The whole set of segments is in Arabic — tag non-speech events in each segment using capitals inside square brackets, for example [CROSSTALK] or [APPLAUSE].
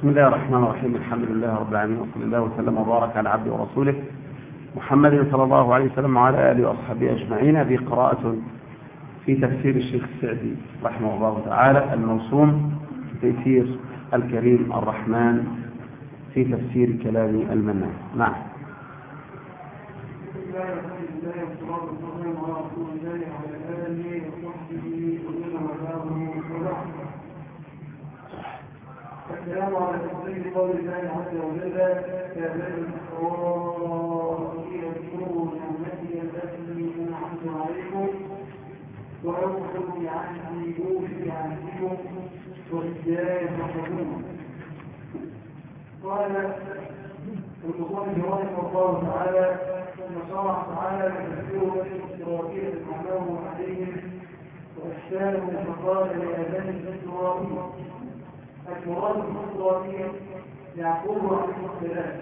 بسم الله الرحمن الرحيم. الحمد لله رب العالمين وصلى الله وسلم وبارك على عبده ورسوله محمد صلى الله عليه وسلم وعلى آله وأصحابه أجمعين. هذه قراءة في تفسير الشيخ السعدي رحمه الله تعالى الموسوم في تيسير الكريم الرحمن في تفسير كلام المنان. نعم. السلام على تفصيل قول الله عز وجل يا بني إسرائيل اذكروا نعمتي التي أنعمت عليكم وأوفوا بعهدي أوفي بعهدكم وإياي فارهبون قال المصنف رحمه الله تعالى ثم شرع تعالى تفسير بني إسرائيل نعمه عليهم وإحسانه فقال يا بني إسرائيل المراد بالإسرائيل يعقوب عليه السلام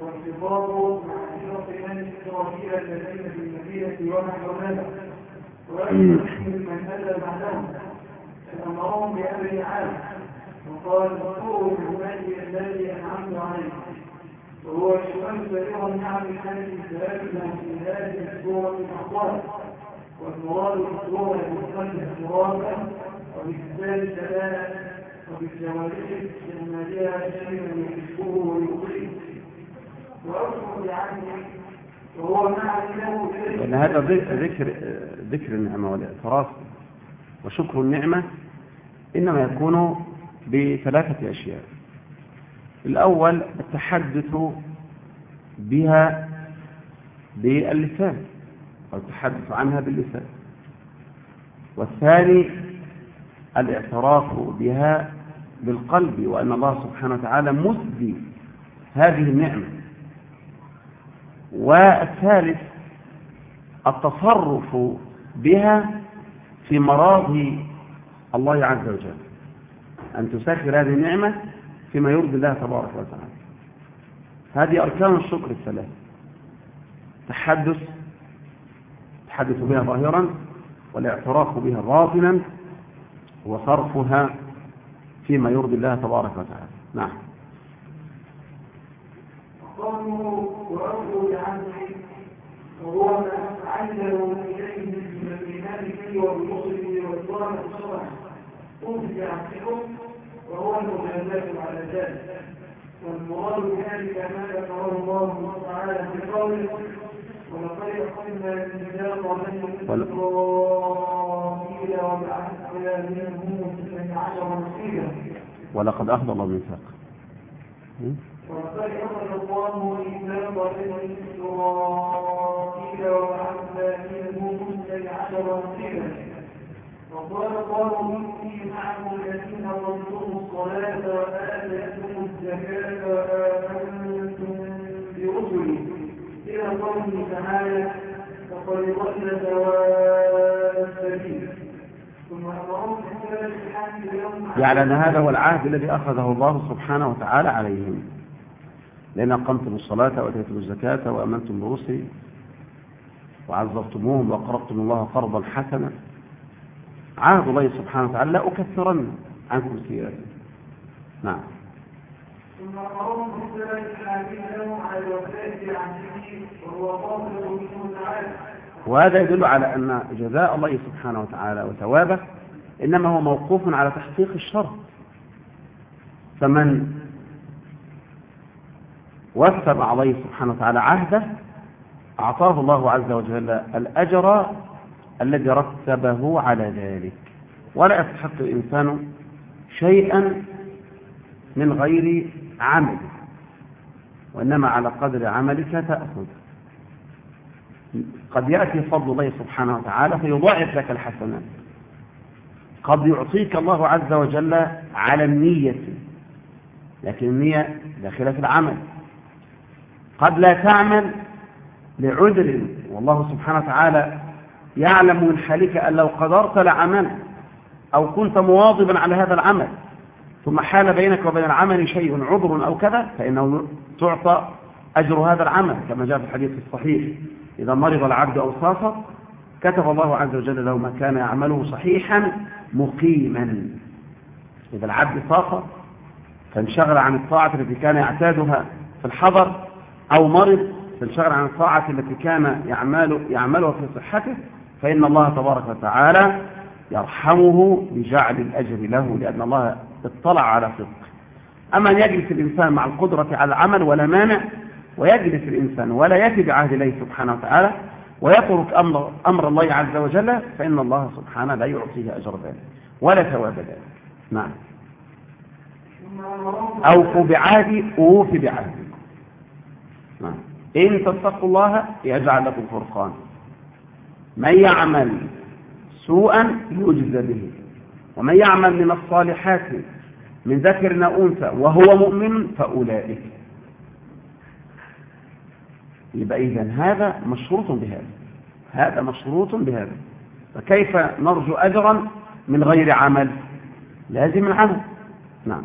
وانتظاره مع أشرف بني إسرائيل الذين في المدينة ونحوها ويحمل من أتى بعدهم فأمرهم بأمر عام وقال اذكروا بهدي الذي أنعمت عليه وهو يشمل سائر النعم التي تهاجم في هذه السورة الأخبار والمراد بالسورة المختلفة مرادا وبكتاب الدلالة لأن هذا ذكر ذكر النعمة والإعتراف وشكر النعمة إنما يكون بثلاثة أشياء. الأول التحدث بها باللسان أو التحدث عنها باللسان. والثاني الإعتراف بها بالقلب وأن الله سبحانه وتعالى مسدي هذه النعمة. والثالث التصرف بها في مراضي الله عز وجل. أن تسخر هذه النعمة فيما يرضي الله تبارك وتعالى. هذه أركان الشكر الثلاث تحدث التحدث بها ظاهرا والاعتراف بها باطنا وصرفها فيما يرضي الله تبارك وتعالى. نعم. قالوا وأرضوا لعنه وهو ما عجلوا إليه من وبرسله والإكرام والشرع أوفي عنكم وهو المجازات على ذلك. والمراد بذلك ما ذكره الله تعالى في قوله ولقد أخذ الله الميثاق ولقد أخذ الله ميثاق وبعثنا منهم اثني عشر نصيبا وقال الله إني معكم الذين ظلموا الصلاة وآتيتم الزكاة وآمنتم برسلي إلى قوله تعالى فقد ضل سواء السبيل ثم أمرهم بسلة الحمد اليوم يعني أن هذا هو العهد الذي أخذه الله سبحانه وتعالى عليهم. لأن أقمتم الصلاة وأتيتم الزكاة وأمنتم برسلي وعزرتموهم وقرضتم الله قرضا حسنا. عهد الله سبحانه وتعالى لا أكثرن عنكم سيئاتكم نعم. ثم على الوفاة عن دينه وهو وهذا يدل على أن جزاء الله سبحانه وتعالى وثوابه إنما هو موقوف على تحقيق الشرط. فمن مع الله سبحانه وتعالى عهده أعطاه الله عز وجل الأجر الذي رتبه على ذلك. ولا يستحق الإنسان شيئا من غير عمل وإنما على قدر عملك تأخذ قد يأتي فضل الله سبحانه وتعالى فيضاعف لك الحسنات. قد يعطيك الله عز وجل على النية لكن النية داخلة في العمل. قد لا تعمل لعذر والله سبحانه وتعالى يعلم من حالك أن لو قدرت لعمل أو كنت مواظبا على هذا العمل ثم حال بينك وبين العمل شيء عذر أو كذا فإنه تعطى أجر هذا العمل كما جاء في الحديث الصحيح إذا مرض العبد أو سافر كتب الله عز وجل له ما كان يعمله صحيحا مقيما. إذا العبد سافر فانشغل عن الطاعة التي كان يعتادها في الحضر أو مرض فانشغل عن الطاعة التي كان يعمل يعملها في صحته فإن الله تبارك وتعالى يرحمه بجعل الأجر له لأن الله اطلع على صدقه أما أن يجلس الإنسان مع القدرة على العمل ولا مانع ويجلس الإنسان ولا يأتي بعهد الله سبحانه وتعالى ويترك أمر, أمر الله عز وجل فإن الله سبحانه لا يعطيه أجر ذلك ولا ثواب ذلك. نعم. أوفوا بعهدي أوفي بعهدي. نعم. إن تتقوا الله يجعل لكم فرقان. من يعمل سوءا يجزى به. ومن يعمل من الصالحات من ذكر أنثى وهو مؤمن فأولئك يبقى إذا هذا مشروط بهذا. هذا مشروط بهذا. فكيف نرجو أجرا من غير عمل؟ لازم العمل. نعم.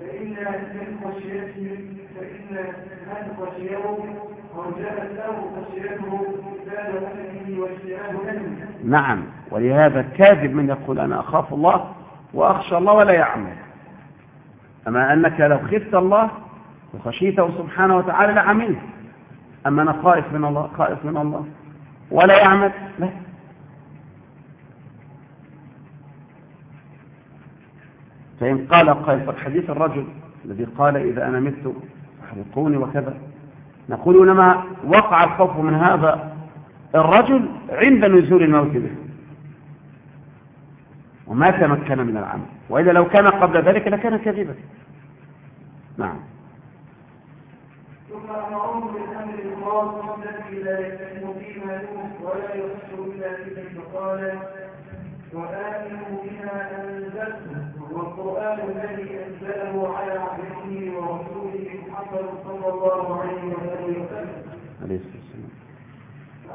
فإن من خشيته فإن من خشيه وجاءت له خشيته نعم ولهذا كاذب من يقول أنا أخاف الله وأخشى الله ولا يعمل. أما أنك لو خفت الله وخشيته سبحانه وتعالى لعملت. أما أنا خائف من الله خائف من الله ولا يعمل. لا. فإن قال قال حديث الرجل الذي قال إذا أنا مت احرقوني وكذا. نقول إنما وقع الخوف من هذا الرجل عند نزول الموت به. وما تمكن من العمل. وإذا لو كان قبل ذلك لكان كذبا. نعم. ثم بالأمر الخاص الذي لا ولا وآمنوا بما أنزلت. والقرآن الذي أنزله على عبده ورسوله صلى الله عليه وسلم. عليه الصلاة والسلام.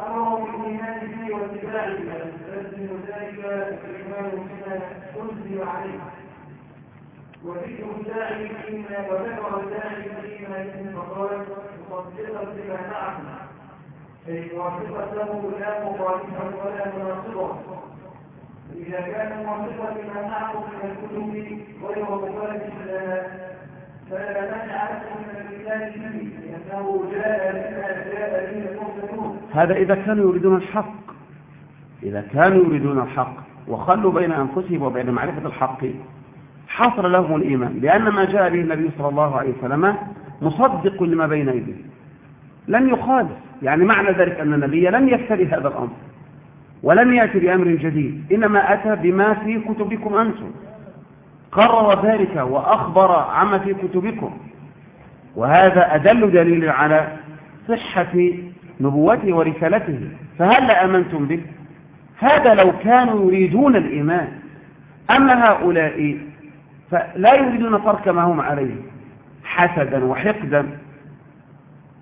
أمروا بالإيمان به واتباعه فيستلزم ذلك الإيمان بما أنزل عليه. وذكر الداعي فيما وذكر الداعي فيما فقال مصدقا بما معه أي موافقا له لا مخالفا ولا مناصبا إذا كان موافقا بما معه من الكتب غير مخالف لها هذا إذا كانوا يريدون الحق. إذا كانوا يريدون الحق وخلوا بين أنفسهم وبين معرفة الحق حصل لهم الإيمان لأن ما جاء به النبي صلى الله عليه وسلم مصدق لما بين يديه لم يخالف يعني معنى ذلك أن النبي لم يفتري هذا الأمر ولم يأتي بأمر جديد إنما أتى بما في كتبكم أنتم. قرر ذلك وأخبر عما في كتبكم. وهذا أدل دليل على صحة نبوته ورسالته. فهل أمنتم به؟ هذا لو كانوا يريدون الإيمان. أما هؤلاء فلا يريدون ترك ما هم عليه. حسدا وحقدا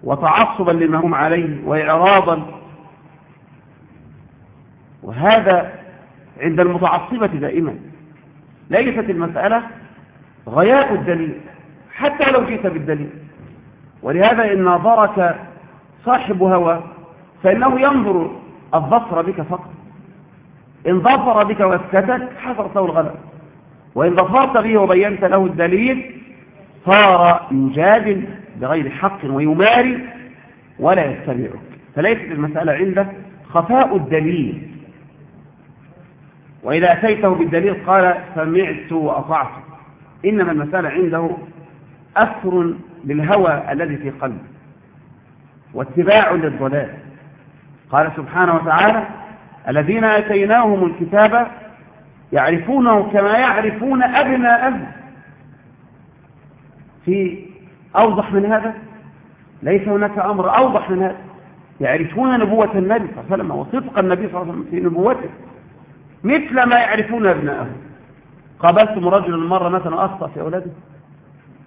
وتعصبا لما هم عليه وإعراضا. وهذا عند المتعصبة دائما. ليست المسألة غياء الدليل حتى لو جئت بالدليل. ولهذا إن ناظرك صاحب هوى فإنه ينظر الظفر بك فقط. إن ظفر بك واسكتك حصرته الغلب وإن ظفرت به وبينت له الدليل صار يجادل بغير حق ويماري ولا يتبعك. فليست المسألة عندك خفاء الدليل. وإذا أتيته بالدليل قال سمعت وأطعت. إنما المسألة عنده أثر للهوى الذي في قلبه واتباع للضلال. قال سبحانه وتعالى الذين آتيناهم الكتاب يعرفونه كما يعرفون أبناءهم. في أوضح من هذا؟ ليس هناك أمر أوضح من هذا. يعرفون نبوة النبي صلى الله عليه وسلم وصدق النبي صلى الله عليه وسلم في نبوته. مثل ما يعرفون أبناءهم. قابلتم رجلا مرة مثلا أخطأ في أولاده؟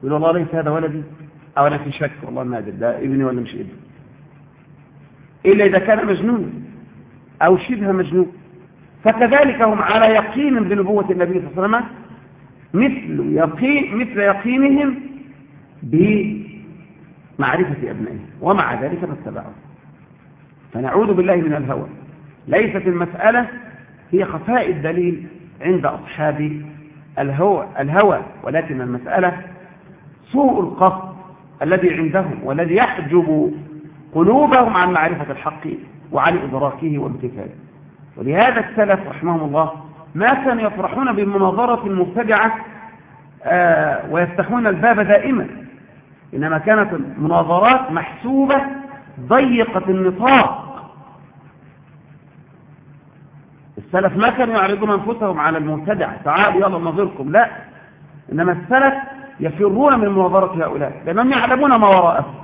يقول والله ليس هذا ولدي. أو أنا في شك والله ما أدري ده ابني ولا مش ابني. إلا إذا كان مجنون أو شبه مجنون. فكذلك هم على يقين بنبوة النبي صلى الله عليه وسلم مثل يقين مثل يقينهم بمعرفة أبنائهم ومع ذلك اتبعوا فنعوذ بالله من الهوى. ليست المسألة هي خفاء الدليل عند أصحاب الهوى, الهوى ولكن المسألة سوء القصد الذي عندهم والذي يحجب قلوبهم عن معرفة الحق وعن إدراكه وامتثاله. ولهذا السلف رحمهم الله ما كانوا يفرحون بالمناظرة المبتدعة آه ويفتحون الباب دائما. إنما كانت المناظرات محسوبة ضيقة النطاق السلف ما كانوا يعرضون أنفسهم على المبتدع. تعالوا يلا نظركم. لا. إنما السلف يفرون من مناظرة هؤلاء. لأنهم يعلمون ما وراءه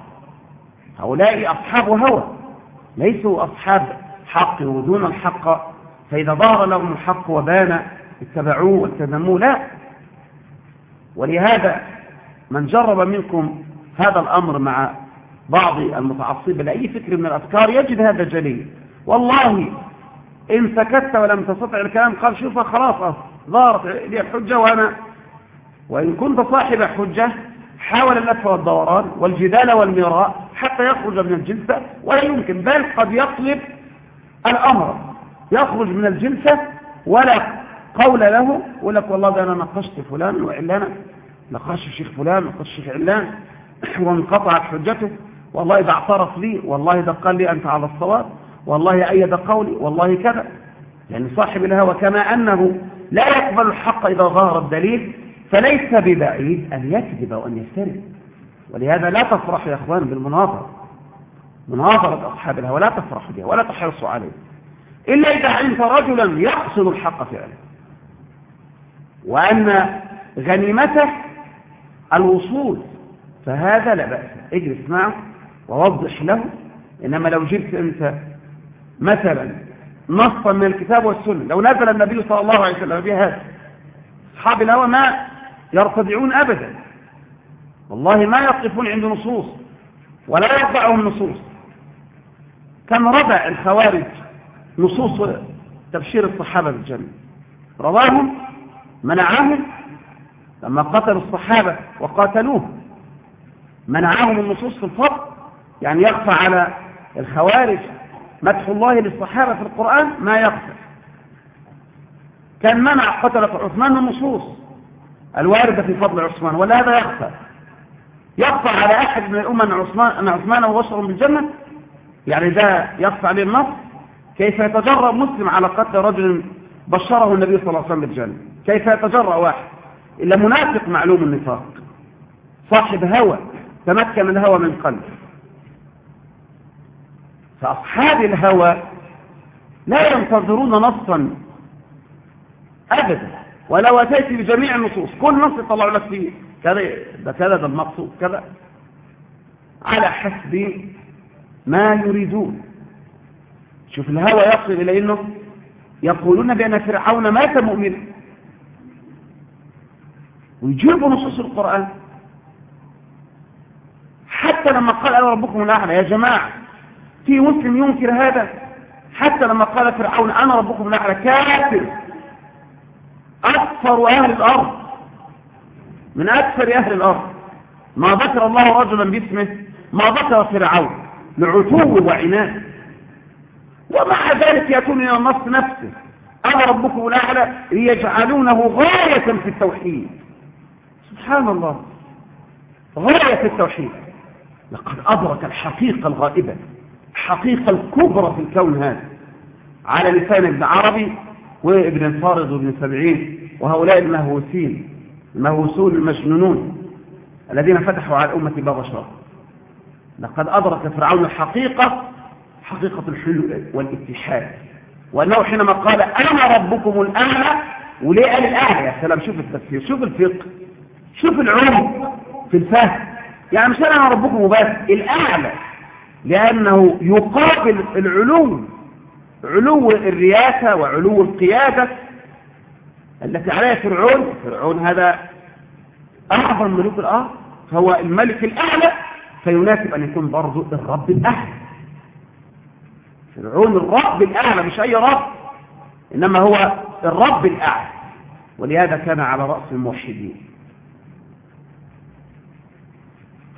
هؤلاء أصحاب هوى. ليسوا أصحاب حق يريدون الحق. فإذا ظهر لهم الحق وبان اتبعوه والتزموه لا. ولهذا من جرب منكم هذا الأمر مع بعض المتعصب لأي فكر من الأفكار يجد هذا جليل. والله إن سكت ولم تستطع الكلام قال شوف خلاص ظهرت لي الحجة وأنا وإن كنت صاحب حجة حاول اللف والدوران والجدال والمراء حتى يخرج من الجلسة ولا يمكن بل قد يطلب الأمر. يخرج من الجلسة ولا قول له يقول لك والله ده أنا نقشت فلان وعلانا نقاش الشيخ فلان نقاش الشيخ علان [CLEARS THROAT] وانقطعت حجته. والله إذا اعترف لي والله ده قال لي أنت على الصواب والله أيد قولي والله كذا. يعني صاحب الهوى كما أنه لا يقبل الحق إذا ظهر الدليل فليس ببعيد أن يكذب وأن يفتري ولهذا لا تفرح يا أخوان بالمناظرة. مناظرة أصحاب الهوى لا تفرح بها ولا تحرصوا عليه إلا إذا علمت رجلا يقصد الحق فعلا. وأن غنيمته الوصول فهذا لا بأس. اجلس معه ووضح له. إنما لو جبت أنت مثلا نصا من الكتاب والسنة. لو نزل النبي صلى الله عليه وسلم بهذا أصحاب الهوى ما يرتدعون أبدا. والله ما يقفون عند نصوص ولا يرضعهم نصوص. كم رضع الخوارج نصوص تبشير الصحابة بالجنة. رضاهم منعهم لما قتلوا الصحابة وقاتلوه منعهم النصوص في الفضل يعني يخفى على الخوارج مدح الله للصحابة في القرآن ما يخفى كان منع قتلة عثمان النصوص الواردة في فضل عثمان ولا هذا يخفى يخفى على أحد من الأمة أن عثمان, أن عثمان وبشر بالجنة يعني ده يخفى عليه النص كيف يتجرأ مسلم على قتل رجل بشره النبي صلى الله عليه وسلم بالجنة؟ كيف يتجرأ واحد؟ إلا منافق معلوم النفاق. صاحب هوى تمكن الهوى من قلبه فأصحاب الهوى لا ينتظرون نصا أبدا ولو أتيت بجميع النصوص. كل نص يطلع لك فيه كذا ده كذا ده المقصود كذا. على حسب ما يريدون. شوف الهوى يصل إلى أنه يقولون بأن فرعون مات مؤمنا. ويجيبوا نصوص القرآن. حتى لما قال أنا ربكم الأعلى يا جماعة في مسلم ينكر هذا حتى لما قال فرعون أنا ربكم الأعلى كافر. أكثر أهل الأرض. من أكثر أهل الأرض. ما ذكر الله رجلا باسمه. ما ذكر فرعون. لعتو وعناد. ومع ذلك يكون إلى النص نفسه. أنا ربكم الأعلى ليجعلونه غاية في التوحيد. سبحان الله. غاية في التوحيد. لقد أدرك الحقيقة الغائبة. الحقيقة الكبرى في الكون هذا. على لسان ابن عربي وابن الفارض وابن سبعين وهؤلاء المهووسين المهووسون المجنونون الذين فتحوا على الأمة باب شر لقد أدرك فرعون الحقيقة حقيقة الحلول والاتحاد. وأنه حينما قال أنا ربكم الأعلى وليه قال الأعلى يا سلام شوف التفسير شوف الفقه شوف العلم في الفهم. يعني مش أنا ربكم بس الأعلى. لأنه يقابل العلو علو الرياسة وعلو القيادة التي عليها فرعون. فرعون هذا أعظم ملوك الأرض فهو الملك الأعلى فيناسب أن يكون برضه الرب الأعلى. فرعون الرب الأعلى مش أي رب إنما هو الرب الأعلى. ولهذا كان على رأس الموحدين.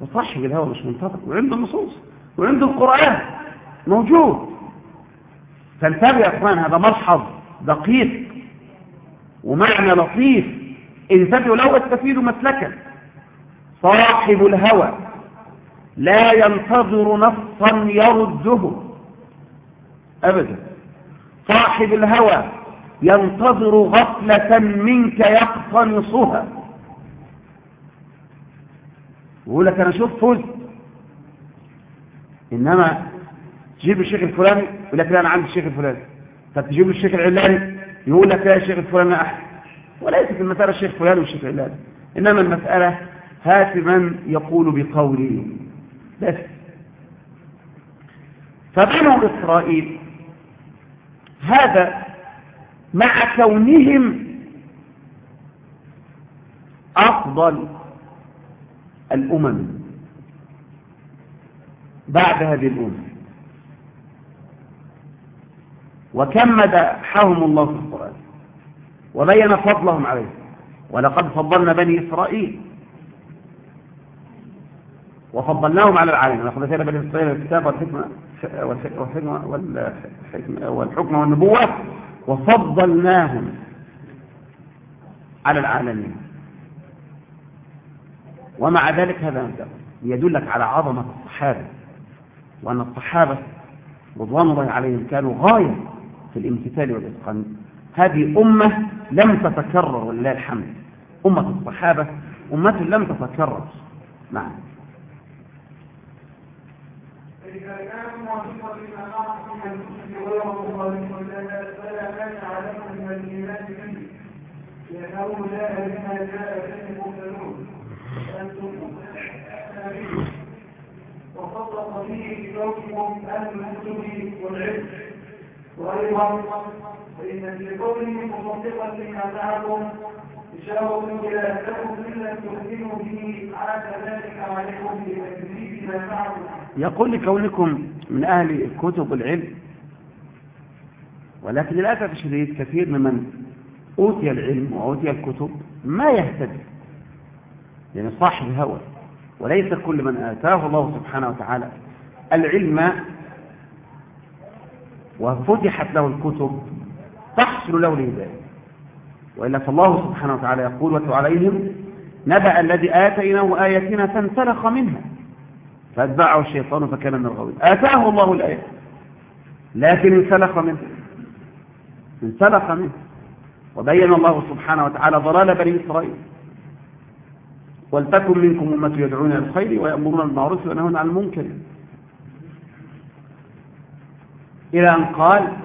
فصاحب الهوى مش منطبق وعنده النصوص وعنده القرآن موجود. فانتبه يا إخوان هذا ملحظ دقيق ومعنى لطيف. انتبهوا لو استفيدوا مسلكا. صاحب الهوى لا ينتظر نصا يرده. أبدا. صاحب الهوى ينتظر غفلة منك يقتنصها. يقول لك أنا شوف فزت إنما تجيب الشيخ الفلاني يقول لك لا أنا عندي الشيخ الفلاني. طب تجيب الشيخ العلاني يقول لك لا الشيخ الفلاني أحسن. وليس في المسألة الشيخ فلان والشيخ العلاني. إنما المسألة هات من يقول بقوله. بس. فبنو إسرائيل هذا مع كونهم أفضل الأمم. بعد هذه الأمم وكم مدحهم الله في القرآن. وبين فضلهم عليه. ولقد فضلنا بني إسرائيل. وفضلناهم على العالم. ولقد أتينا بني إسرائيل الكتاب والحكمة والحكمة والحكمة والحكمة والنبوة. وفضلناهم على العالمين. ومع ذلك هذا يدلك على عظمة الصحابة. وأن الصحابة رضوان الله عليهم كانوا غاية في الامتثال والإتقان. هذه أمة لم تتكرر ولله الحمد. أمة الصحابة أمة لم تتكرر. نعم. إذا كان موافقا لما نعرف من المسلم غير مخالف فلا مانع لكم من الإيمان به لأنه جاء بما جاء به المرسلون أنتم وصدق به بكونكم أهل الكتب والعلم. وأيضا فإن في قوله مصدقا لما معكم إشارة إلى أنكم إن لم تؤمنوا به عاد ذلك عليكم بتكذيب ما معكم يقول لكونكم من أهل الكتب والعلم ولكن للأسف الشديد كثير ممن أوتي العلم وأوتي الكتب ما يهتدي يعني صاحب هوى وليس كل من آتاه الله سبحانه وتعالى العلم وفتحت له الكتب تحصل له الهداية وإلا فالله سبحانه وتعالى يقول واتل عليهم نبأ الذي آتيناه آياتنا فانسلخ منها. فأتبعه الشيطان فكان من الغاوين. آتاه الله الآية لكن انسلخ منه انسلخ منه وبين الله سبحانه وتعالى ضلال بني إسرائيل. ولتكن منكم أمة يدعون إلى الخير ويأمرون بالمعروف وينهون عن المنكر إلى أن قال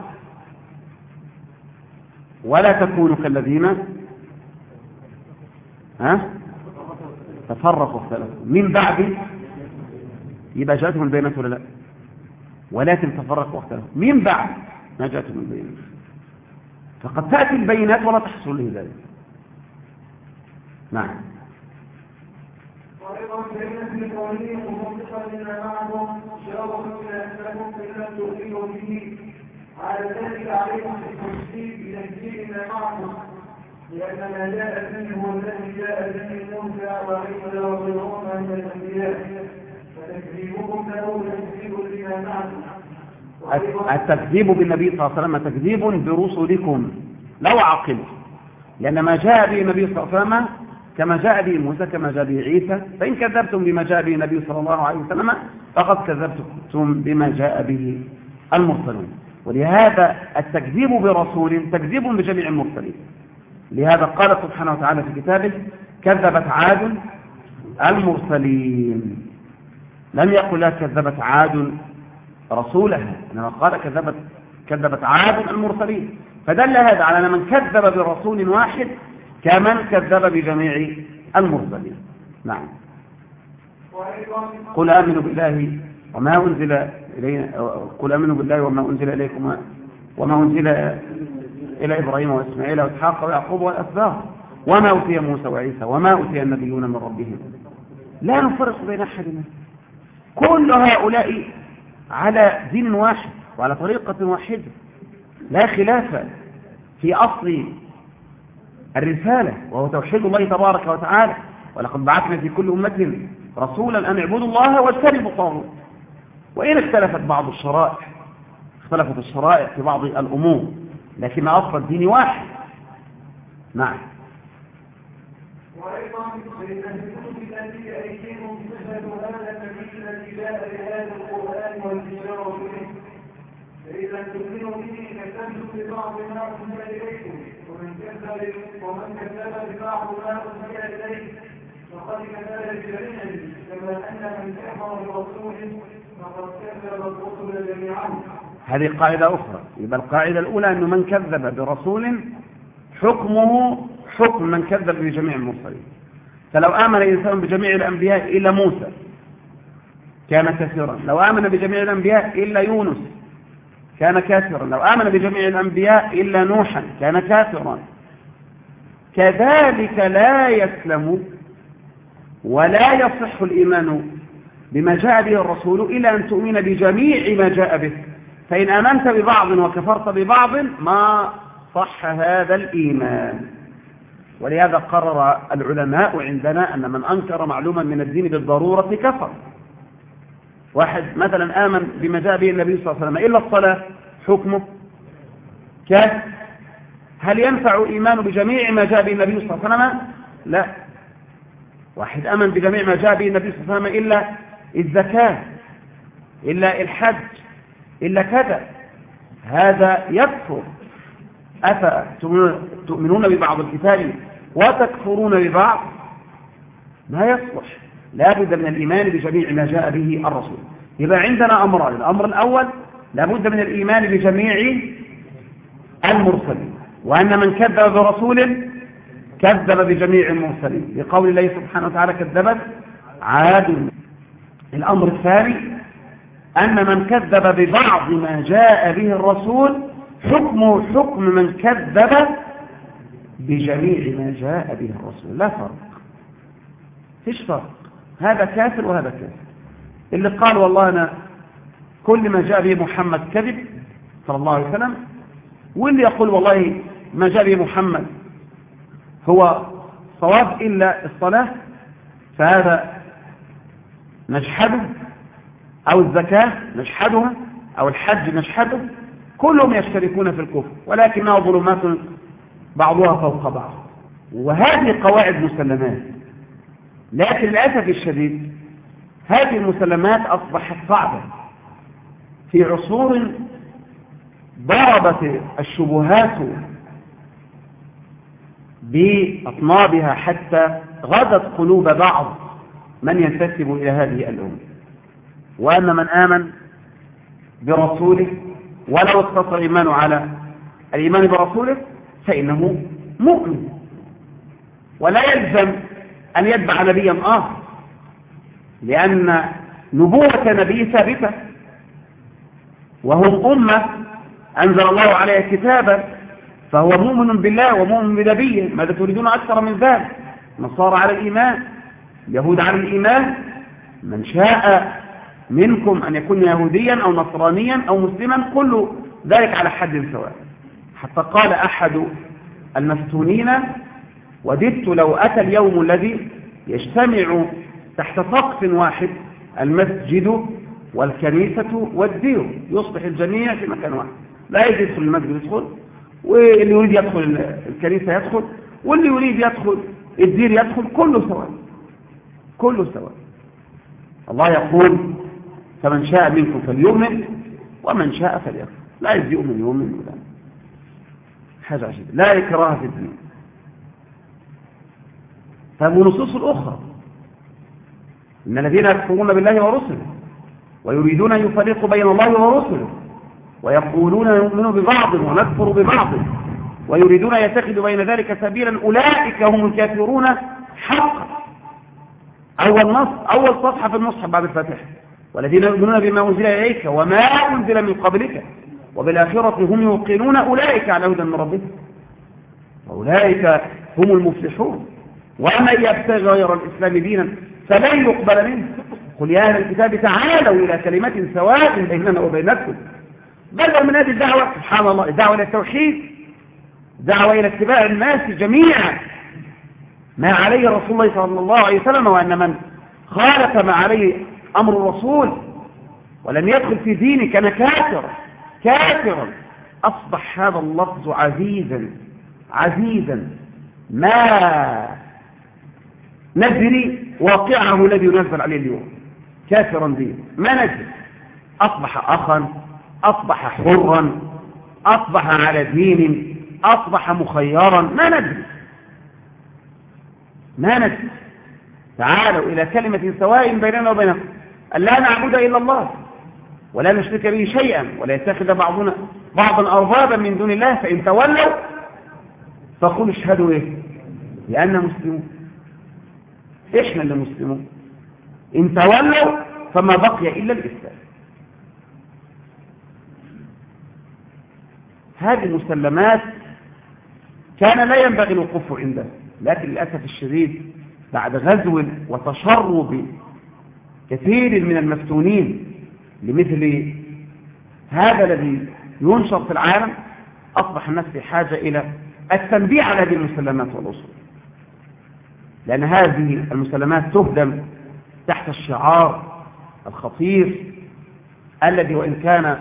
ولا تكونوا كالذين ها؟ تفرقوا اختلفوا. من بعد؟ يبقى جاءتهم البينات ولا لا؟ ولكن تفرقوا واختلفوا. من بعد؟ ما جاءتهم البينات. فقد تأتي البينات ولا تحصل الهداية نعم. التكذيب بالنبي صلى الله عليه وسلم تكذيب برسلكم لو عقل لأن ما جاء به النبي صلى الله عليه وسلم كما جاء به موسى كما جاء به عيسى فإن كذبتم بما جاء به النبي صلى الله عليه وسلم فقد كذبتم بما جاء به المرسلون. ولهذا التكذيب برسول تكذيب بجميع المرسلين. لهذا قال سبحانه وتعالى في كتابه كذبت عاد المرسلين. لم يقل لا كذبت عاد رسولها إنما قال كذبت كذبت عاد المرسلين. فدل هذا على أن من كذب برسول واحد كمن كذب بجميع المرسلين نعم. قل آمنوا بالله وما أنزل الينا قل آمنوا بالله وما أنزل إليكم وما أنزل إلى إبراهيم وإسماعيل وإسحاق ويعقوب والأسباط. وما أوتي موسى وعيسى وما أوتي النبيون من ربهم. لا نفرق بين منهم كل هؤلاء على دين واحد وعلى طريقة واحدة. لا خلاف في أصل الرسالة وهو توحيد الله تبارك وتعالى. ولقد بعثنا في كل أمة رسولا أن اعبدوا الله واجتنبوا الطاغوت. وإن اختلفت بعض الشرائع اختلفت الشرائع في بعض الأمور لكن أصل الدين واحد. نعم. وأيضا أيديهم صفة هذا النبي الذي جاء بهذا القرآن به فإذا تؤمنوا به كذبتم ببعض ما أنزل إليكم. ومن كذب إليه. فقد كذب كما أن من كفر فقد كذب جميعا. هذه قاعدة أخرى. يبقى القاعدة الأولى أنه من كذب برسول حكمه حكم من كذب بجميع المرسلين. فلو آمن الإنسان بجميع الأنبياء إلا موسى كان كثيرا. لو آمن بجميع الأنبياء إلا يونس كان كافرا. لو آمن بجميع الأنبياء إلا نوحا كان كافرا. كذلك لا يسلم ولا يصح الإيمان بما جاء به الرسول إلا أن تؤمن بجميع ما جاء به. فإن آمنت ببعض وكفرت ببعض ما صح هذا الإيمان. ولهذا قرر العلماء عندنا أن من أنكر معلوما من الدين بالضرورة كفر. واحد مثلا آمن بما جاء به النبي صلى الله عليه وسلم إلا الصلاة حكمه. كافر هل ينفع إيمان بجميع ما جاء به النبي صلى الله عليه وسلم؟ لا. واحد أمن بجميع ما جاء به النبي صلى الله عليه وسلم إلا الزكاة إلا الحج إلا كذا. هذا يكفر. أفتؤمنون ببعض الكتاب وتكفرون ببعض؟ ما يصلح. لا بد من الإيمان بجميع ما جاء به الرسول. يبقى عندنا أمران الأمر الأول لا بد من الإيمان بجميع المرسلين وأن من كذب برسول كذب بجميع المرسلين. لقول الله سبحانه وتعالى كذبت عاد. الأمر الثاني أن من كذب ببعض ما جاء به الرسول حكمه حكم من كذب بجميع ما جاء به الرسول. لا فرق. فيش فرق؟ هذا كافر وهذا كافر. اللي قال والله أنا كل ما جاء به محمد كذب صلى الله عليه وسلم واللي يقول والله ما جاء به محمد هو صواب إلا الصلاة فهذا نجحده أو الزكاة نجحدها أو الحج نجحده كلهم يشتركون في الكفر ولكنها ظلمات بعضها فوق بعض. وهذه قواعد مسلمات. لكن للأسف الشديد هذه المسلمات أصبحت صعبة. في عصور ضربت الشبهات بأطنابها حتى غدت قلوب بعض من ينتسب إلى هذه الأمة. وأن من آمن برسوله ولو اقتصر الإيمان على الإيمان برسوله فإنه مؤمن. ولا يلزم أن يتبع نبيا آخر. لأن نبوة نبي ثابتة. وهم أمة أنزل الله عليها كتابا. فهو مؤمن بالله ومؤمن بنبيه. ماذا تريدون أكثر من ذلك؟ نصارى على الإيمان. يهود على الإيمان. من شاء منكم أن يكون يهوديا أو نصرانيا أو مسلما كل ذلك على حد سواء. حتى قال أحد المفتونين وددت لو أتى اليوم الذي يجتمع تحت سقف واحد المسجد والكنيسة والدير. يصبح الجميع في مكان واحد. لا يجي يدخل المسجد يدخل واللي يريد يدخل الكنيسة يدخل واللي يريد يدخل الدير يدخل. كله سواء. كله سواء. الله يقول فمن شاء منكم فليؤمن ومن شاء فليكفر. لا يجزئ من يؤمن ولا حاجة عجيبة. لا إكراه في الدين فالنصوص الأخرى إن الذين يكفرون بالله ورسله ويريدون أن يفرقوا بين الله ورسله ويقولون نؤمن ببعض ونكفر ببعض ويريدون أن يتخذوا بين ذلك سبيلا أولئك هم الكافرون حقا. أول نص أول صفحة في المصحف بعد الفاتحة. والذين يؤمنون بما أنزل إليك وما أنزل من قبلك وبالآخرة هم يوقنون أولئك على هدى من ربهم. وأولئك هم المفلحون. ومن يبتغي غير الإسلام دينا فلن يقبل منه. قل يا أهل الكتاب تعالوا إلى كلمة سواء بيننا وبينكم. بل من هذه الدعوة. سبحان الله. الدعوة إلى التوحيد. دعوة إلى اتباع الناس جميعا. ما عليه رسول الله صلى الله عليه وسلم وأن من خالف ما عليه أمر الرسول ولم يدخل في دينه كان كافر كافرا. أصبح هذا اللفظ عزيزا. عزيزا. ما ندري واقعه الذي ينزل عليه اليوم. كافرا به. ما ندري أصبح أخا أصبح حرا أصبح على دين أصبح مخيرا. ما ندري ما ندري تعالوا إلى كلمة سواء بيننا وبينكم لا نعبد إلا الله ولا نشرك به شيئا ولا يتخذ بعضنا بعضا أربابا من دون الله. فإن تولوا فقل اشهدوا إيه؟ لأننا مسلمون. إحنا اللي مسلمون. إن تولوا فما بقي إلا الإسلام. هذه المسلمات كان لا ينبغي الوقوف عنده لكن للأسف الشديد بعد غزو وتشرب كثير من المفتونين لمثل هذا الذي ينشر في العالم أصبح الناس في حاجة إلى التنبيه على هذه المسلمات والأصول لأن هذه المسلمات تهدم تحت الشعار الخطير الذي وإن كان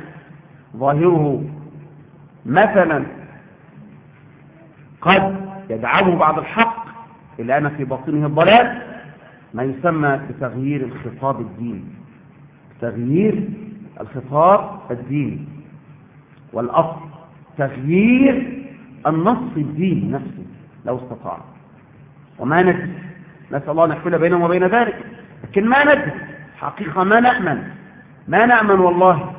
ظاهره مثلا قد يدعمه بعض الحق إلا أن في باطنه الضلال ما يسمى بتغيير الخطاب الديني. تغيير الخطاب الديني. والأصل تغيير النص الديني نفسه لو استطاع وما ندري. نسأل الله أن يحفل بينهم وبين ذلك. لكن ما ندري. حقيقة ما نأمن. ما نأمن والله.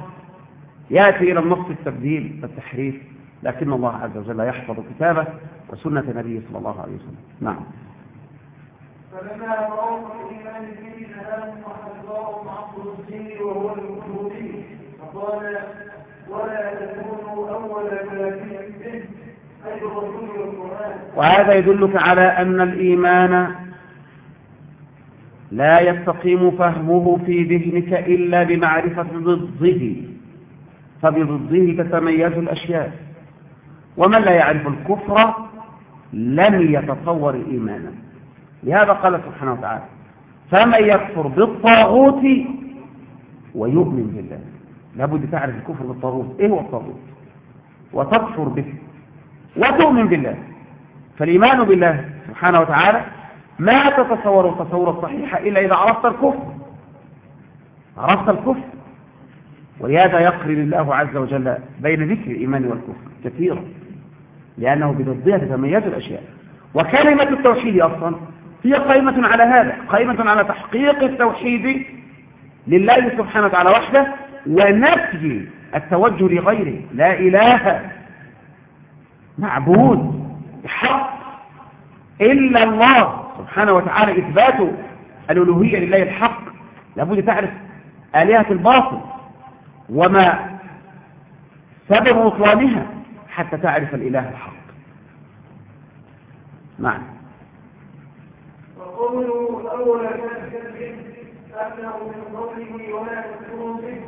يأتي إلى النص التبديل والتحريف لكن الله عز وجل يحفظ كتابه وسنة نبيه صلى الله عليه وسلم. نعم. فلما رأوا الإيمان به نهاهم وحذرهم عصر الدين وهو به. فقال ولا تكونوا أول كافر به. وهذا يدلك على أن الإيمان لا يستقيم فهمه في ذهنك إلا بمعرفة ضده فبضده تتميز الأشياء. ومن لا يعرف الكفر لم يتصور إيمانا. لهذا قال سبحانه وتعالى فمن يكفر بالطاغوت ويؤمن بالله. لابد تعرف الكفر بالطاغوت. إيه هو الطاغوت؟ وتكفر به. وتؤمن بالله فالإيمان بالله سبحانه وتعالى ما تتصور التصور الصحيح إلا إذا عرفت الكفر. عرفت الكفر. ولهذا يقرن الله عز وجل بين ذكر الإيمان والكفر كثيرا لأنه بضدها تتميز الأشياء. وكلمة التوحيد أصلا هي قائمة على هذا قائمة على تحقيق التوحيد لله سبحانه وتعالى وحده ونفي التوجه لغيره. لا إله معبود بحق إلا الله سبحانه وتعالى إثبات الألوهية لله الحق. لابد تعرف آلهة الباطل وما سبب بطلانها حتى تعرف الإله الحق. نعم. وقولوا الأول كان كذب أنه من قوله ولا تكفروا به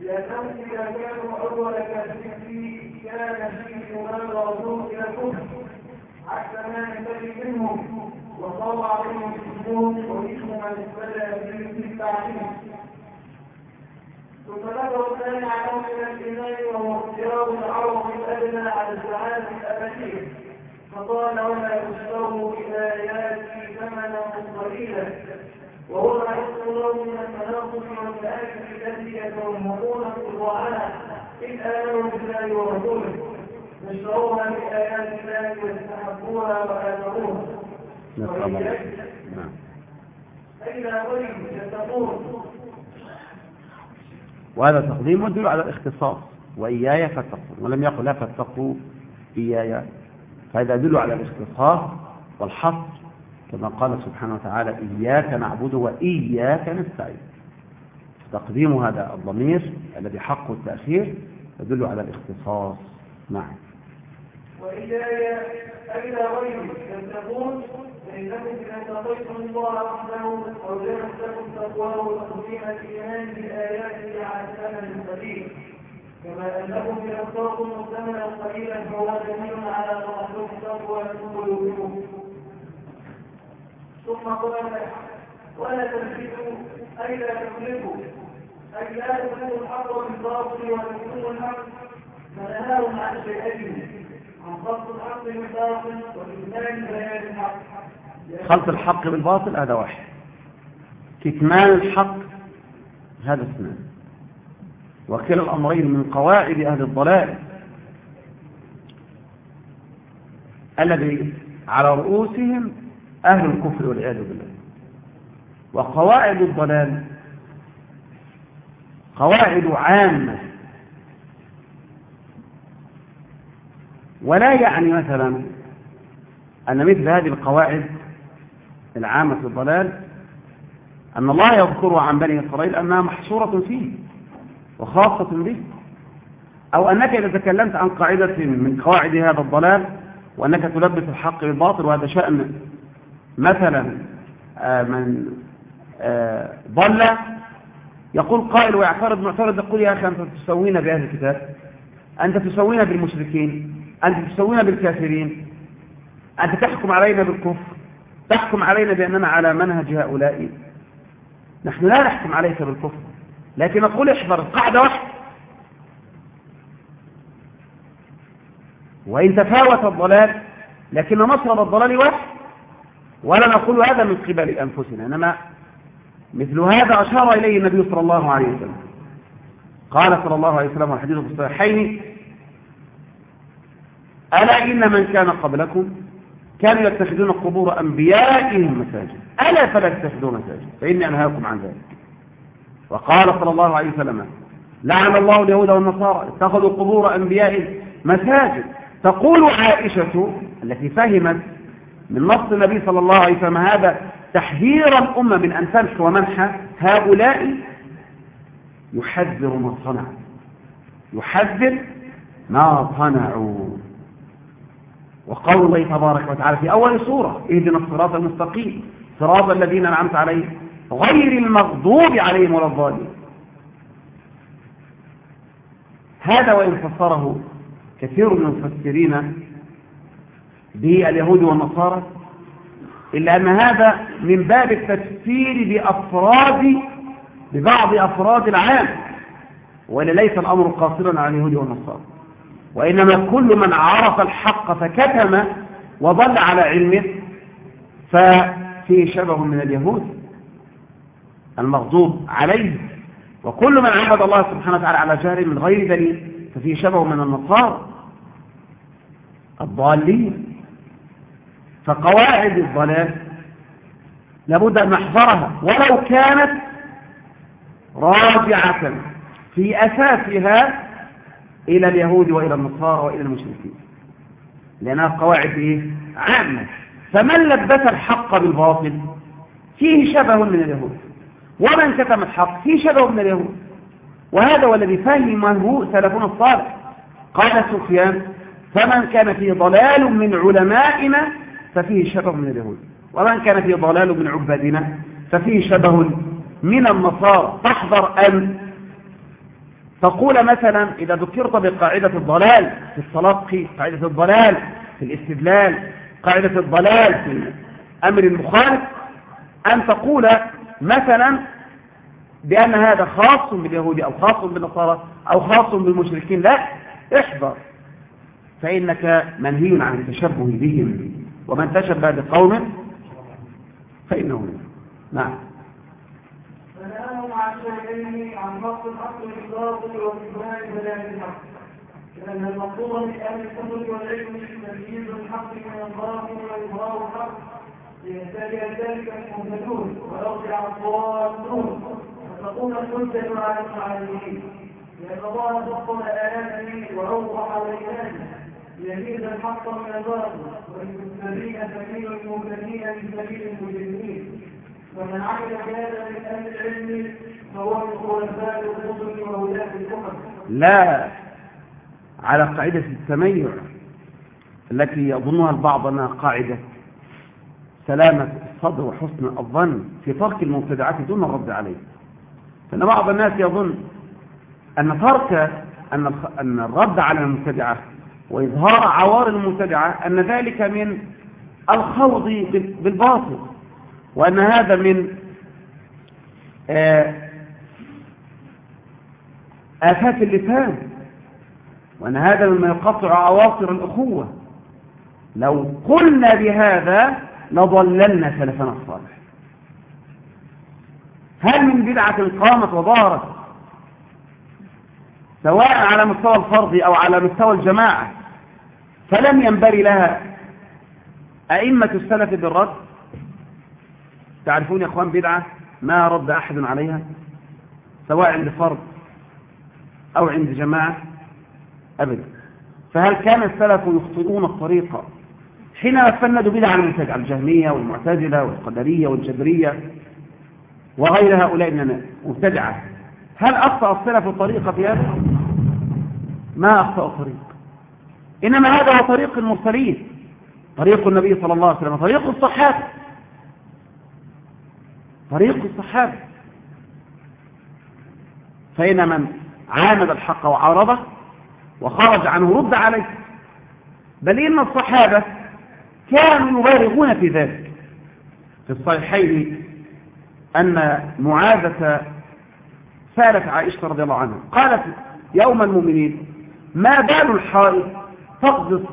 لأنهم إذا كانوا أول كذب كان فيه ما رسول إلى الكفر حتى ما ينتهي منهم وصار عليهم السجود وإثم من ابتدى به في التعليم. ثم ذكر الثاني على من الإيمان وهو اختيار العرض الأدنى على السعادة الأبدية. فقال ولا يشتروا بآياتي ثمنا قليلا. وهو ما يحصل من التناقض والمآكل التي يتوهمون الضعاف إن آمنوا بالله ورسوله يشتروها بآيات الله ويستحبوها نسأل الله نعم. فإذا غير يتقون وهذا تقديم يدل على الاختصاص وإياي فاتقون ولم يقل لا فاتقوا إياي. فهذا يدل على الاختصاص والحصر كما قال سبحانه وتعالى إياك نعبد وإياك نستعين. تقديم هذا الضمير الذي حقه التأخير يدل على الاختصاص نعم وإذا إلى غيره تتقون فإنكم إذا اتقيتم الله وحده وجدت لكم تقواه وتقديم الإيمان بآياته على الثمن القليل كما أنكم إذا اخترتم الثمن قليلا فهو على تحقق التقوى في قلوبكم ثم قال ولا تلبسوا أي لا تملكوا. أي لا تملكوا الحق بالباطل الحق فنهاهم عن شيئين عن خلط الحق بالباطل بيان الحق. خلط الحق بالباطل هذا واحد. كتمان الحق هذا اثنان. وكلا الأمرين من قواعد أهل الضلال الذي على رؤوسهم أهل الكفر والعياذ بالله. وقواعد الضلال قواعد عامة. ولا يعني مثلا أن مثل هذه القواعد العامة في الضلال أن الله يذكرها عن بني إسرائيل أنها محصورة فيه وخاصة به. أو أنك إذا تكلمت عن قاعدة من قواعد هذا الضلال وأنك تلبس الحق بالباطل وهذا شأن مثلا آه، من آه، ضل يقول قائل ويعترض معترض يقول يا أخي أنت تسوينا بأهل الكتاب أنت تسوينا بالمشركين أنت تسوينا بالكافرين أنت تحكم علينا بالكفر تحكم علينا بأننا على منهج هؤلاء. نحن لا نحكم عليك بالكفر لكن نقول احذر القاعدة واحدة. وإن تفاوت الضلال لكن مصرب الضلال واحد. ولا نقول هذا من قبل أنفسنا إنما مثل هذا أشار إليه النبي صلى الله عليه وسلم. قال صلى الله عليه وسلم والحديث في الصحيحين ألا إن من كان قبلكم كانوا يتخذون قبور أنبيائهم مساجد. ألا فلا تتخذون مساجد فإني أنهاكم عن ذلك. وقال صلى الله عليه وسلم لعن الله اليهود والنصارى اتخذوا قبور أنبيائهم مساجد. تقول عائشة التي فهمت من نص النبي صلى الله عليه وسلم هذا تحذير الأمة من أن تمشي ومنحى هؤلاء يحذر ما صنع يحذر ما صنعوا. وقول الله تبارك وتعالى في أول سورة اهدنا الصراط المستقيم صراط الذين أنعمت عليهم غير المغضوب عليهم ولا الضالين. هذا وإن فسره كثير من المفسرين باليهود والنصارى إلا أن هذا من باب التفسير بأفراد ببعض أفراد العام وإلا ليس الأمر قاصرا على اليهود والنصارى. وإنما كل من عرف الحق فكتم وضل على علمه ففيه شبه من اليهود المغضوب عليه. وكل من عبد الله سبحانه وتعالى على جهل من غير دليل ففيه شبه من النصارى الضالين. فقواعد الضلال لابد أن نحذرها ولو كانت راجعة في أساسها إلى اليهود وإلى النصارى وإلى المشركين. لأنها قواعد إيه؟ عامة. فمن لبس الحق بالباطل؟ فيه شبه من اليهود. ومن كتم الحق؟ فيه شبه من اليهود. وهذا هو الذي فهمه سلفنا الصالح. قال سفيان فمن كان فيه ضلال من علمائنا ففيه شبه من اليهود. ومن كان فيه ضلال من عبادنا ففيه شبه من النصارى. تحذر أن تقول مثلا إذا ذكرت بقاعدة الضلال في التلقي قاعدة الضلال في الاستدلال قاعدة الضلال في أمر المخالف أن تقول مثلا بأن هذا خاص باليهود أو خاص بالنصارى أو خاص بالمشركين. لا احذر فإنك منهي عن التشبه بهم. ومن تشبه بقوم فإنه منه نعم. فنهاهم عن شيئين عن فصل الحق بالباطل وكتمان بيان الحق لأن المطلوب من أهل والعلم الحق من الباطل وإظهار الحق ليهتدي ذلك المهتدون ويرجع الضالون فتقوم الحجة على المعلمين لأن الله فصل آياته وأوضح الحق من سبيل المجرمين. ومن عمل بهذا من أهل العلم فهو من خلفاء الرسل وولاة الامم لا على قاعدة التميع التي يظنها البعض أنها قاعدة سلامة الصدر وحسن الظن في ترك المبتدعات دون الرد عليه فإن بعض الناس يظن أن ترك أن الرد على المبتدعة وإظهار عوار المبتدعة أن ذلك من الخوض بالباطل وأن هذا من آه، آفات اللسان وأن هذا مما يقطع أواصر الأخوة. لو قلنا بهذا لضللنا سلفنا الصالح. هل من بدعة قامت وظهرت؟ سواء على مستوى الفرد أو على مستوى الجماعة فلم ينبري لها أئمة السلف بالرد. تعرفون يا أخوان بدعة ما رد أحد عليها؟ سواء عند فرد أو عند جماعة؟ أبدا. فهل كان السلف يخطئون الطريقة حينما فندوا بدعة المنتج الجهمية والمعتزلة والقدرية والجبرية وغير هؤلاء من المبتدعة. هل أخطأ السلف الطريقة في هذا؟ ما أخطأ الطريق إنما هذا هو طريق المرسلين. طريق النبي صلى الله عليه وسلم. طريق الصحابة. طريق الصحابة. فإن من عاند الحق وعارضه وخرج عنه رد عليه. بل إن الصحابة كانوا يبالغون في ذلك. في الصحيحين أن معاذة سألت عائشة رضي الله عنها قالت يوم المؤمنين ما بال الحائط تقضي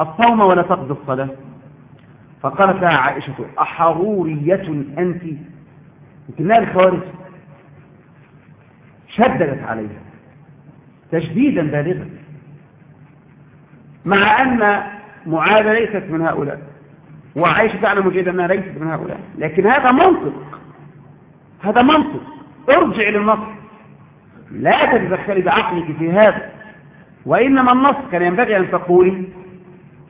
الصوم ولا تقضي الصلاة؟ فقالت لها عائشة أحرورية أنت. يمكنها الخوارج شددت عليها تشديدا بالغا مع أن معاذ ليست من هؤلاء وعائشة تعلم جيدا أنها ليست من هؤلاء لكن هذا منطق هذا منطق. ارجع للنص لا تتدخلي بعقلك في هذا. وإنما النص كان ينبغي أن تقولي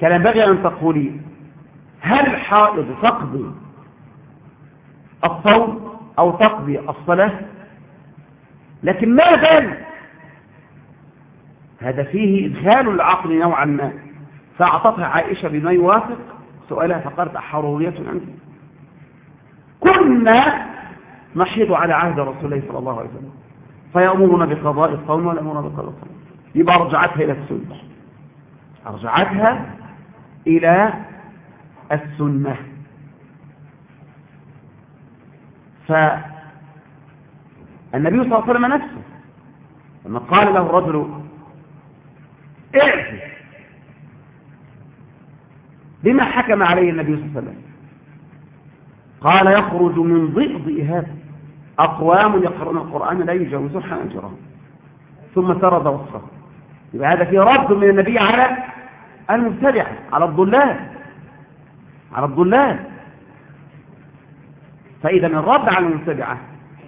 كان ينبغي أن تقولي هل الحائض تقضي الصوم أو تقضي الصلاة؟ لكن ما بال؟ هذا فيه إدخال العقل نوعا ما. فأعطتها عائشة بما يوافق سؤالها فقالت أحرورية أنت كنا نحيض على عهد رسول الله صلى الله عليه وسلم. فيأمرنا بقضاء الصوم يأمرنا بقضاء الصوم. يبقى رجعتها إلى السنة. رجعتها إلى السنة. فالنبي صلى الله عليه وسلم نفسه لما قال له الرجل اعفي بما حكم عليه النبي صلى الله عليه وسلم. قال يخرج من ضئضئ هذا. أقوام يقرؤون القرآن لا يجاوزون حناجرهم ثم سرد وصفه. يبقى هذا فيه رد من النبي على المبتدع على الضلال. على الضلال. فإذا الرد على المبتدعة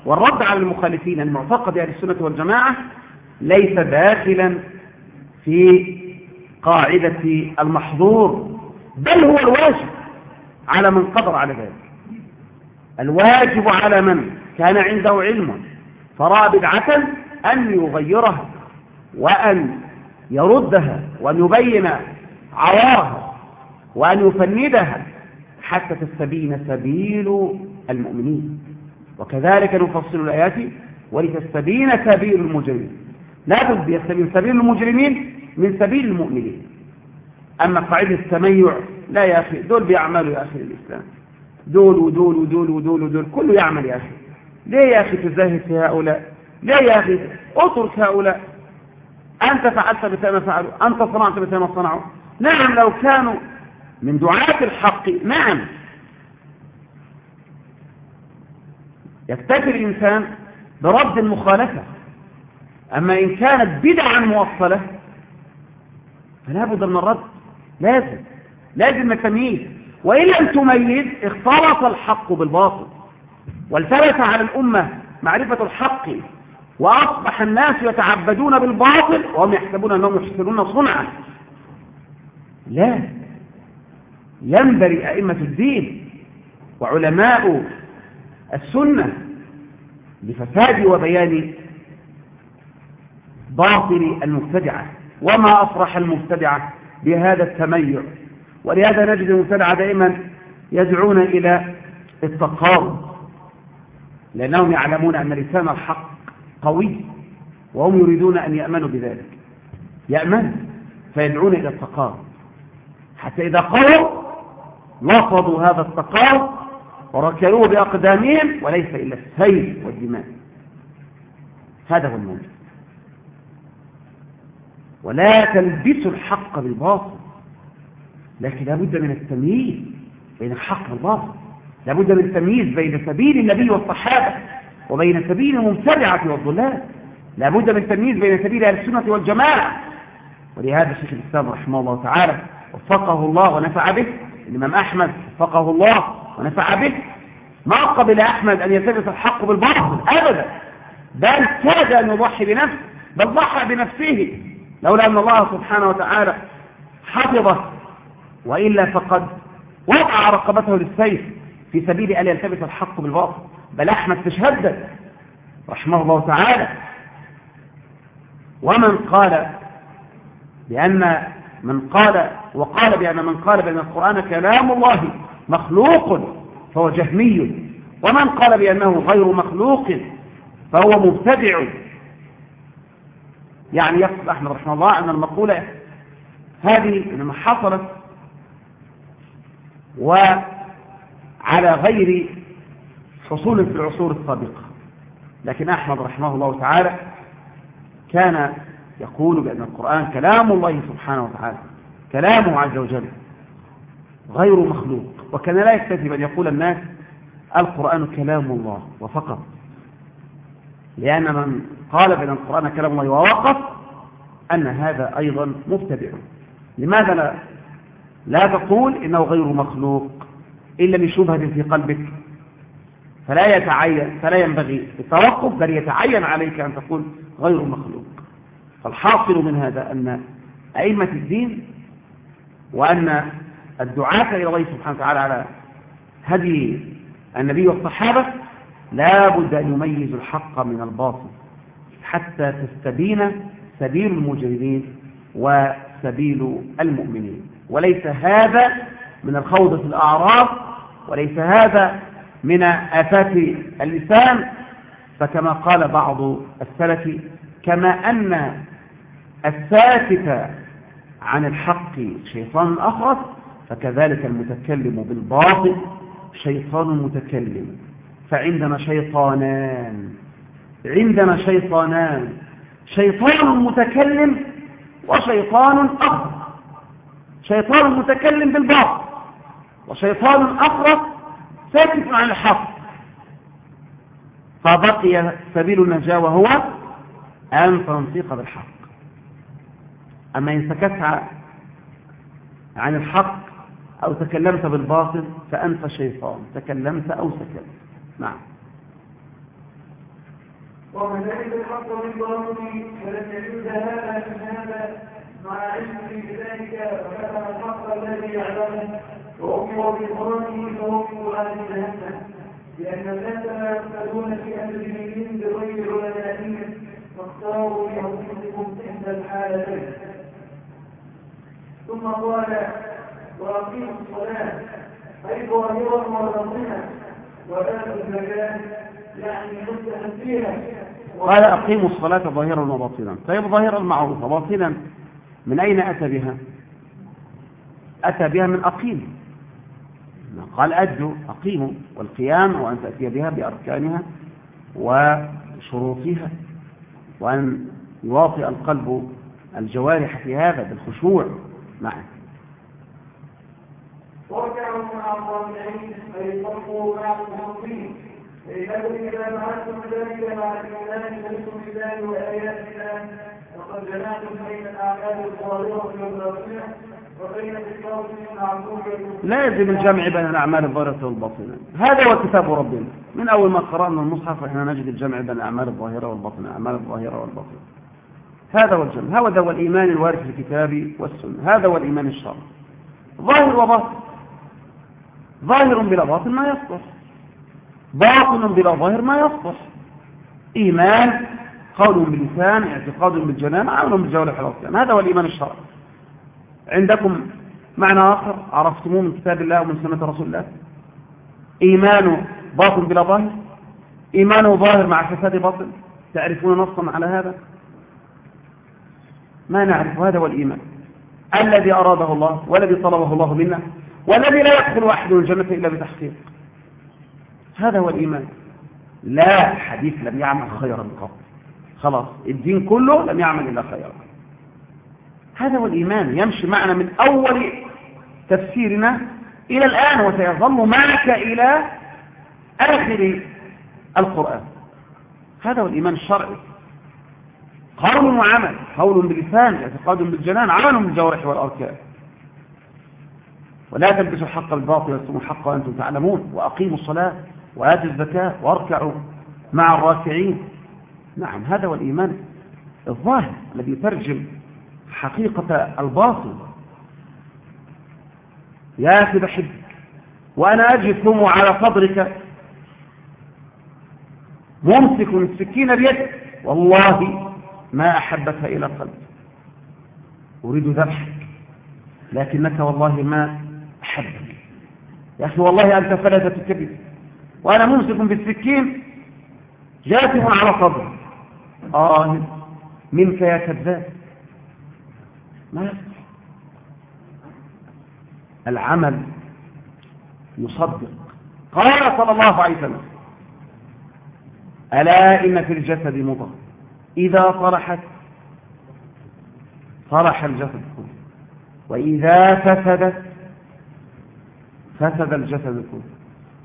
والرد على المخالفين المعتقد أهل السنة والجماعة ليس داخلا في قاعدة المحظور بل هو الواجب على من قدر على ذلك. الواجب على من؟ كان عنده علم فرأى بدعة أن يغيرها وأن يردها وأن يبين عوارها وأن يفندها حتى تستبين سبيل المؤمنين. وكذلك نفصل الآيات ولتستبين سبيل المجرمين. لا يستبين سبيل المجرمين من سبيل المؤمنين. أما قاعدة التميع لا يا أخي دول بيعملوا يا أخي الإسلام. دول ودول ودول ودول ودول كله يعمل يا أخي. ليه يا أخي تزاهد في هؤلاء؟ ليه يا أخي؟ اترك هؤلاء. أنت فعلت مثل ما فعلوا. أنت صنعت مثل ما صنعوا. نعم لو كانوا من دعاة الحق نعم. يكتفي الإنسان برد المخالفة. أما إن كانت بدعا موصلة فلا بد من الرد لازم. لازم التمييز وإن لم تميز اختلط الحق بالباطل. والتبس على الأمة معرفة الحق وأصبح الناس يتعبدون بالباطل وهم يحسبون أنهم يحسنون صنعا. لا. ينبري أئمة الدين وعلماء السنة لفساد وبيان باطل المبتدعة. وما أفرح المبتدعة بهذا التميع. ولهذا نجد المبتدعة دائما يدعون إلى التقارب. لأنهم يعلمون أن لسان الحق قوي وهم يريدون أن يأمنوا بذلك. يأمن فيدعون إلى التقارب حتى إذا قالوا نفضوا هذا التقارب وركلوه بأقدامهم وليس إلا السيل والدماء. هذا هو الموجود ولا تلبسوا الحق بالباطل. لكن لابد من التمييز بين الحق والباطل. لابد من التمييز بين سبيل النبي والصحابة وبين سبيل المبتدعة والضلال. لابد من التمييز بين سبيل أهل السنة والجماعة. ولهذا شيخ الإسلام رحمه الله تعالى وفقه الله ونفع به الإمام أحمد وفقه الله ونفع به. ما قبل أحمد أن يلتبس الحق بالباطل أبدا. بل كاد أن يضحي بنفسه بل ضحى بنفسه. لولا أن الله سبحانه وتعالى حفظه وإلا فقد وقع رقبته للسيف. في سبيل أن يلتبس الحق بالباطل. بل أحمد تشهد. رحمه الله تعالى. ومن قال بأن من قال وقال بأن من قال بأن القرآن كلام الله مخلوق فهو جهمي. ومن قال بأنه غير مخلوق فهو مبتدع. يعني يقصد أحمد رحمه الله أن المقولة هذه إنما حصلت وعلى غير حصول في العصور السابقة. لكن أحمد رحمه الله تعالى كان يقول بأن القرآن كلام الله سبحانه وتعالى كلامه عز وجل غير مخلوق. وكان لا يكتفي بأن يقول الناس القرآن كلام الله وفقط. لأن من قال بأن القرآن كلام الله ووقف أن هذا أيضا مبتدع. لماذا لا, لا تقول إنه غير مخلوق. إلا لشبهة في قلبك فلا يتعين فلا ينبغي التوقف بل يتعين عليك أن تقول غير مخلوق. فالحاصل من هذا أن أئمة الدين وأن الدعاة إلى الله سبحانه وتعالى على هدي النبي والصحابة لا بد أن يميزوا الحق من الباطل حتى تستبين سبيل المجرمين وسبيل المؤمنين. وليس هذا من الخوض في الأعراض وليس هذا من آفات اللسان فكما قال بعض السلف كما أن الساكت عن الحق شيطان أخرس فكذلك المتكلم بالباطل شيطان متكلم. فعندنا شيطانان عندنا شيطانان شيطان متكلم وشيطان أخر شيطان متكلم بالباطل. وشيطان أخرس ساكت عن الحق. فبقي سبيل النجاة وهو أن تنطيق بالحق. أما إن سكت عن الحق أو تكلمت بالباطل فأنت شيطان تكلمت أو سكت. نعم. ومن ذلك الحق بالباطل فلم يجوز هذا من هذا مع علمه بذلك وكتم الحق الذي يعلمه. وأمر بإخراجه فهم أهل جهنم لأن الناس لا يقتدون في أمر دينهم بغير علمائهم فاختاروا لأنفسكم إحدى الحالتين. ثم قال وأقيموا الصلاة أي ظاهرا وباطنا وآتوا الزكاة يعني مستحبيها قال أقيموا الصلاة ظاهرا وباطنا. طيب ظاهرا معروفة باطنا من أين أتى بها؟ أتى بها من أقيم. قال أدوا أقيموا والقيام وأن تأتي بها بأركانها وشروطها وأن يواطئ القلب الجوارح في هذا بالخشوع نعم وارجعوا مع الظالمين أي صفوا مع المحبين لأنه إذا فعلتم ذلك مع الإيمان باسم الله وآياتنا فقد جمعتم بين الأعمال الظاهرة والباطنة لازم الجمع بين الأعمال الظاهرة والباطنة. هذا هو كتاب ربنا. من أول ما قرأنا المصحف إحنا نجد الجمع بين الأعمال الظاهرة والباطنة. الأعمال الظاهرة والباطنة. هذا هو الجمع. هذا هو الإيمان الوارد في الكتاب والسنة. هذا هو الإيمان الشرعي. ظاهر وباطن. ظاهر بلا باطن ما يصلح. باطن بلا ظاهر ما يصلح. إيمان قول باللسان اعتقاد بالجنان عمل بالجوارح الأركان هذا هو الإيمان الشرعي. عندكم معنى آخر؟ عرفتموه من كتاب الله ومن سنة رسول الله؟ إيمان باطن بلا ظاهر؟ إيمانه ظاهر مع فساد باطن؟ تعرفون نصا على هذا؟ ما نعرف هذا هو الإيمان. الذي أراده الله والذي طلبه الله منا والذي لا يدخل أحد الجنة إلا بتحقيق. هذا هو الإيمان. لا حديث لم يعمل خيرا قط. خلاص الدين كله لم يعمل إلا خيرا. هذا هو الإيمان يمشي معنا من أول تفسيرنا إلى الآن وسيظل معك إلى آخر القرآن. هذا هو الإيمان الشرعي. قول وعمل قول باللسان اعتقاد بالجنان عمل بالجوارح والأركان. ولا تلبسوا الحق بالباطل ويكتموا الحق وأنتم تعلمون وأقيموا الصلاة وآتوا الزكاة واركعوا مع الراكعين نعم هذا هو الإيمان الظاهر الذي يترجم حقيقة الباطل. يا أخي بحبك وأنا أجثم على صدرك. ممسك السكين بيدك. والله ما أحبك إلى قلبي. أريد ذبحك لكنك والله ما أحبك. يا أخي والله أنت فلذة كبير وأنا ممسك بالسكين جاثم على صدري. آه منك يا كذاب. ما يصح العمل يصدق قال صلى الله عليه وسلم ألا إن في الجسد مضغة إذا صلحت صلح الجسد كله. وإذا فسدت فسد الجسد كله.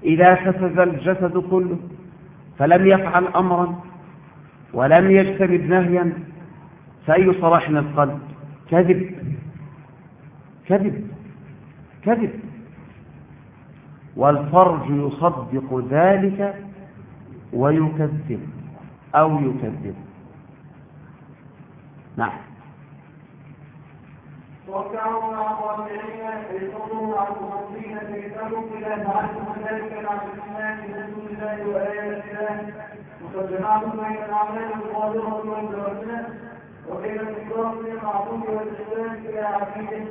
إذا فسد الجسد كله فلم يفعل أمرا ولم يجتنب نهيا فأي صلاح القلب؟ كذب. كذب. كذب. والفرج يصدق ذلك ويكذب أو يكذب. نعم. وكانوا ذلك الله وآيات الله وقد جمعتم بين وبين الإكرام للمعروف والإحسان إلى عقيدة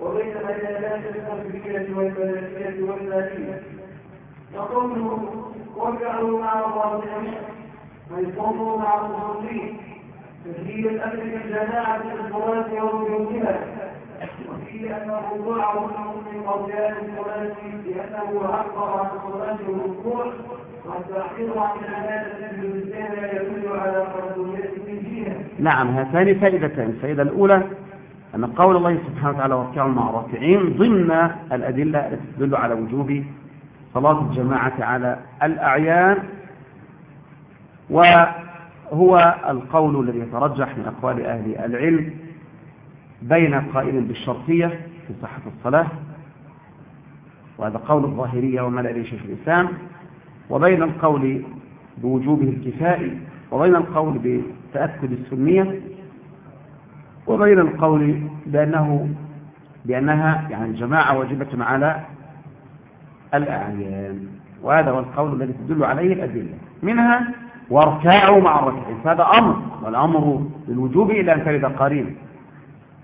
وبين العبادات القلبية والملكية والمالية وقوله وكانوا مع الرابعين ويصوموا مع المصلين تسجيل الأمر بالجماعة الصلاة ووجودها وفيه أن الركوع ركن من أركان الصلاة لأنه عبر عن الصلاة والركوع نعم هاتان فائدتان. الفائدة الأولى أن قول الله سبحانه وتعالى واركعوا مع الراكعين ضمن الأدلة التي تدل على وجوب صلاة الجماعة على الأعيان وهو القول الذي يترجح من أقوال أهل العلم بين قائل بالشرطية في صحة الصلاة وهذا قول الظاهرية وما لا شيخ الإسلام. وبين القول بوجوبه الكفائي وبين القول بتأكد السنية وبين القول بأنه بأنها يعني الجماعة واجبة على الأعيان. وهذا هو القول الذي تدل عليه الأدلة. منها واركعوا مع الركعين. فهذا أمر والأمر للوجوب إلى أن ترد قريبا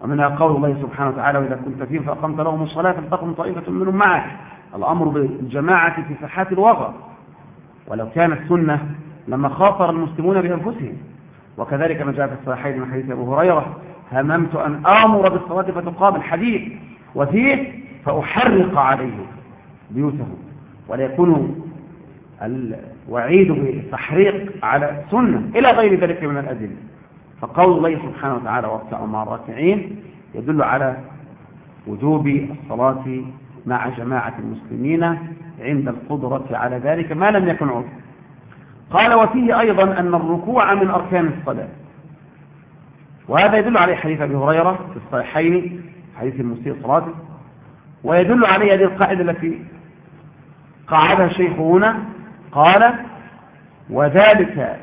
ومنها قول الله سبحانه وتعالى وإذا كنت فيهم فأقمت لهم الصلاة فلتقم طائفة منهم معك. الأمر بالجماعة في ساحات الوغى ولو كانت سنة لما خاطر المسلمون بأنفسهم. وكذلك ما جاء في الصحيحين من حديث أبو هريرة هممت أن آمر بالصلاة فتقام الحديث وفيه فأحرق عليه بيوتهم ولا يكون الوعيد بالتحريق على سنة إلى غير ذلك من الأدلة. فقول الله سبحانه وتعالى واركعوا مع الراكعين يدل على وجوب الصلاة مع جماعة المسلمين عند القدرة على ذلك ما لم يكن عذر. قال وفيه أيضا أن الركوع من أركان الصلاة. وهذا يدل عليه حديث أبي هريرة في الصحيحين حديث المسيء صلاته ويدل عليه هذه القاعدة التي قعدها شيخنا قال وذلك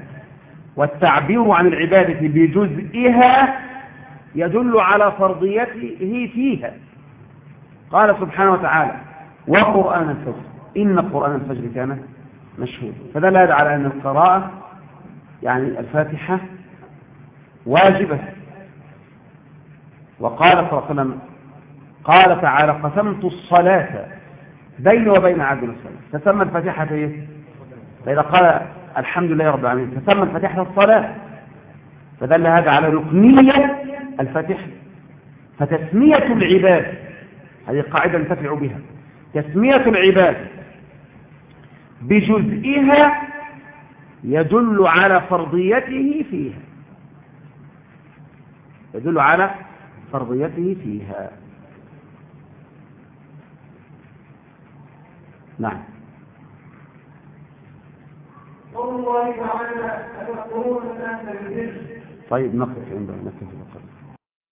والتعبير عن العبادة بجزئها يدل على فرضيته فيها. قال سبحانه وتعالى وقرآن الفجر. إن قرآن الفجر كان مشهور. فدل على أن القراءة يعني الفاتحة واجبة. وقال صلى الله عليه وسلم قال تعالى قسمت الصلاة بيني وبين عبد الصلاة تسمى الفاتحة إيه؟ فإذا قال الحمد لله رب العالمين تسمى الفاتحة الصلاة. فدل هذا على ركنية الفاتحة. فتسمية العباد. هذه قاعدة ننتفع بها. تسمية العباد بجزئها يدل على فرضيته فيها. يدل على فرضيته فيها. نعم. قول الله تعالى أتأمرون الناس بالبر؟ طيب نقف عند نكتفي بقدر